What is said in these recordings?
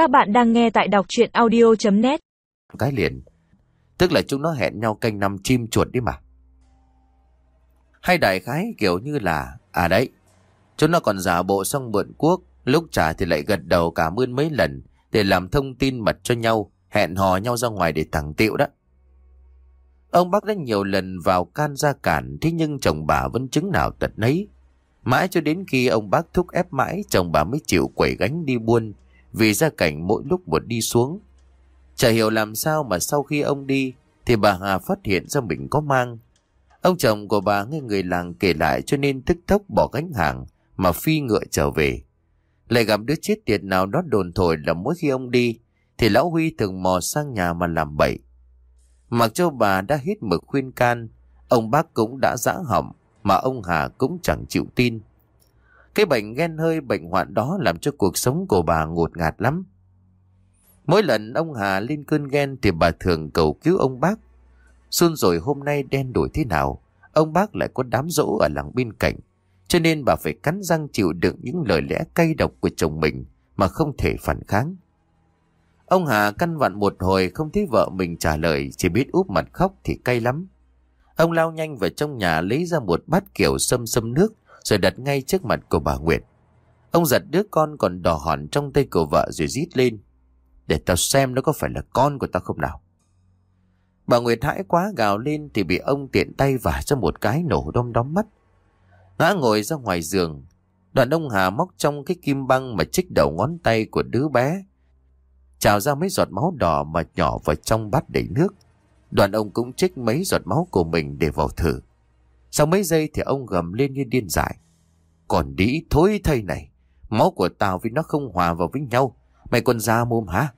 Các bạn đang nghe tại đọc chuyện audio.net Cái liền. Tức là chúng nó hẹn nhau canh năm chim chuột đi mà. Hay đại khái kiểu như là, à đấy, chúng nó còn giả bộ xong mượn quốc, lúc trả thì lại gật đầu cảm ơn mấy lần để làm thông tin mật cho nhau, hẹn hò nhau ra ngoài để thẳng tiệu đó. Ông bác đã nhiều lần vào can ra cản, thế nhưng chồng bà vẫn chứng nào tật nấy. Mãi cho đến khi ông bác thúc ép mãi, chồng bà mới chịu quẩy gánh đi buôn, vì gia cảnh mỗi lúc một đi xuống. Chả hiểu làm sao mà sau khi ông đi, thì bà Hà phát hiện ra mình có mang. Ông chồng của bà nghe người làng kể lại cho nên tức tốc bỏ gánh hàng mà phi ngựa trở về. Lại gặp đứa chết tiệt nào đó đồn thổi là mỗi khi ông đi, thì lão Huy thường mò sang nhà mà làm bậy. Mặc cho bà đã hết mực khuyên can, ông bác cũng đã giã hỏng, mà ông Hà cũng chẳng chịu tin. Cái bệnh ghen hơi bệnh hoạn đó làm cho cuộc sống của bà ngột ngạt lắm. Mỗi lần ông Hà lên cơn ghen thì bà thường cầu cứu ông bác. Xuân rồi hôm nay đen đổi thế nào, ông bác lại có đám dỗ ở làng bên cạnh. Cho nên bà phải cắn răng chịu đựng những lời lẽ cay độc của chồng mình mà không thể phản kháng. Ông Hà căn vặn một hồi không thấy vợ mình trả lời, chỉ biết úp mặt khóc thì cay lắm. Ông lao nhanh vào trong nhà lấy ra một bát kiểu sâm sâm nước rồi đặt ngay trước mặt của bà Nguyệt. Ông giật đứa con còn đỏ hòn trong tay của vợ rồi rít lên. Để tao xem nó có phải là con của tao không nào. Bà Nguyệt hãi quá gào lên thì bị ông tiện tay vả cho một cái nổ đom đóm mắt. Ngã ngồi ra ngoài giường. Đoàn ông Hà móc trong cái kim băng mà chích đầu ngón tay của đứa bé. Trào ra mấy giọt máu đỏ mà nhỏ vào trong bát đầy nước. Đoàn ông cũng trích mấy giọt máu của mình để vào thử. Sau mấy giây thì ông gầm lên như điên dại. Còn đĩ thối thây này, máu của tao với nó không hòa vào với nhau. Mày còn ra mồm hả?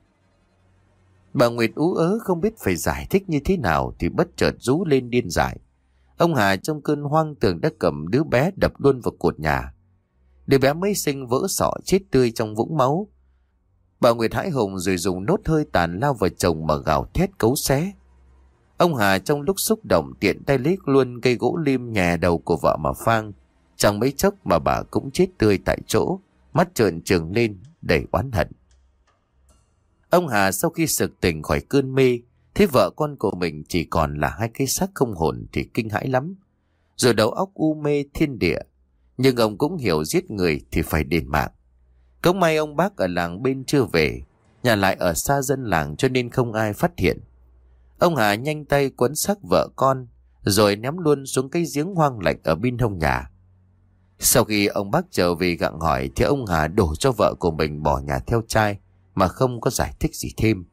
Bà Nguyệt ú ớ không biết phải giải thích như thế nào thì bất chợt rú lên điên dại. Ông Hà trong cơn hoang tưởng đã cầm đứa bé đập luôn vào cột nhà. Đứa bé mới sinh vỡ sọ chết tươi trong vũng máu. Bà Nguyệt hãi hùng rồi dùng nốt hơi tàn lao vào chồng mà gào thét cấu xé. Ông Hà trong lúc xúc động tiện tay liếc luôn cây gỗ lim nhà đầu của vợ mà phang. Chẳng mấy chốc mà bà cũng chết tươi tại chỗ, mắt trợn trừng lên đầy oán hận. Ông Hà sau khi sực tỉnh khỏi cơn mê, thấy vợ con của mình chỉ còn là hai cái xác không hồn thì kinh hãi lắm. Rồi đầu óc u mê thiên địa, nhưng ông cũng hiểu giết người thì phải đền mạng. Cũng may ông bác ở làng bên chưa về, nhà lại ở xa dân làng cho nên không ai phát hiện. Ông Hà nhanh tay quấn xác vợ con, rồi ném luôn xuống cái giếng hoang lạnh ở bên hông nhà. Sau khi ông bác trở về gặng hỏi thì ông Hà đổ cho vợ của mình bỏ nhà theo trai mà không có giải thích gì thêm.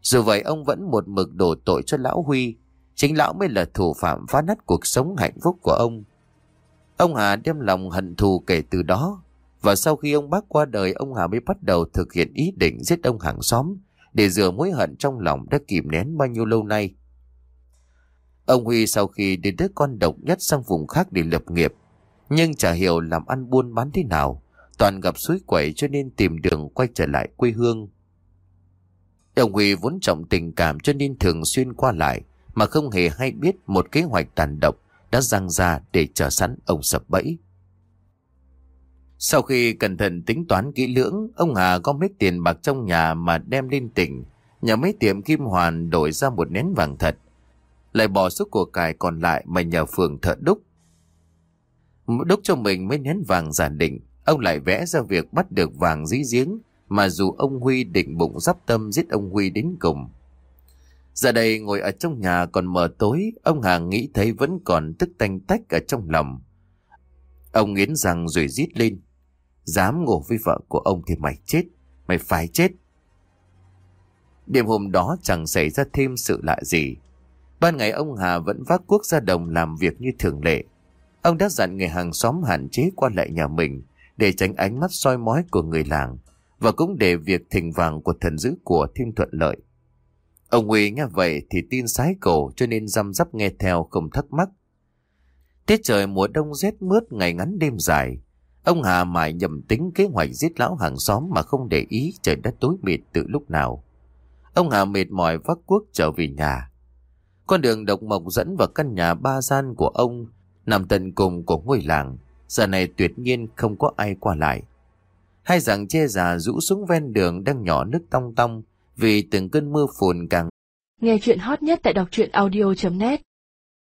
Dù vậy ông vẫn một mực đổ tội cho lão Huy, chính lão mới là thủ phạm phá nát cuộc sống hạnh phúc của ông. Ông Hà đem lòng hận thù kể từ đó, và sau khi ông bác qua đời ông Hà mới bắt đầu thực hiện ý định giết ông hàng xóm để rửa mối hận trong lòng đã kìm nén bao nhiêu lâu nay. Ông Huy sau khi đến đứa con độc nhất sang vùng khác để lập nghiệp, nhưng chả hiểu làm ăn buôn bán thế nào, toàn gặp suối quẩy cho nên tìm đường quay trở lại quê hương. Ông Huy vốn trọng tình cảm cho nên thường xuyên qua lại, mà không hề hay biết một kế hoạch tàn độc đã răng ra để chờ sẵn ông sập bẫy. Sau khi cẩn thận tính toán kỹ lưỡng, ông Hà có mấy tiền bạc trong nhà mà đem lên tỉnh, nhà mấy tiệm kim hoàn đổi ra một nén vàng thật. Lại bỏ số của cải còn lại mà nhờ phường thợ đúc. Đúc cho mình mấy nén vàng giả định, ông lại vẽ ra việc bắt được vàng dí giếng, mà dù ông Huy định bụng dắp tâm giết ông Huy đến cùng. Giờ đây ngồi ở trong nhà còn mờ tối, ông Hà nghĩ thấy vẫn còn tức tanh tách ở trong lòng. Ông nghiến rằng rồi rít lên. Dám ngủ với vợ của ông thì mày chết, mày phải chết. Đêm hôm đó chẳng xảy ra thêm sự lạ gì. Ban ngày ông Hà vẫn vác cuốc ra đồng làm việc như thường lệ. Ông đã dặn người hàng xóm hạn chế qua lại nhà mình để tránh ánh mắt soi mói của người làng và cũng để việc thỉnh vàng của thần dữ của thêm thuận lợi. Ông Huy nghe vậy thì tin sái cổ cho nên răm rắp nghe theo không thắc mắc. Tiết trời mùa đông rét mướt ngày ngắn đêm dài, Ông Hà mãi nhầm tính kế hoạch giết lão hàng xóm mà không để ý trời đất tối mịt từ lúc nào. Ông Hà mệt mỏi vác cuốc trở về nhà. Con đường độc mộc dẫn vào căn nhà ba gian của ông, nằm tận cùng của ngôi làng. Giờ này tuyệt nhiên không có ai qua lại. Hai rằng che già rũ xuống ven đường đang nhỏ nước tong tong vì từng cơn mưa phùn càng Nghe chuyện hot nhất tại đọc truyện audio.net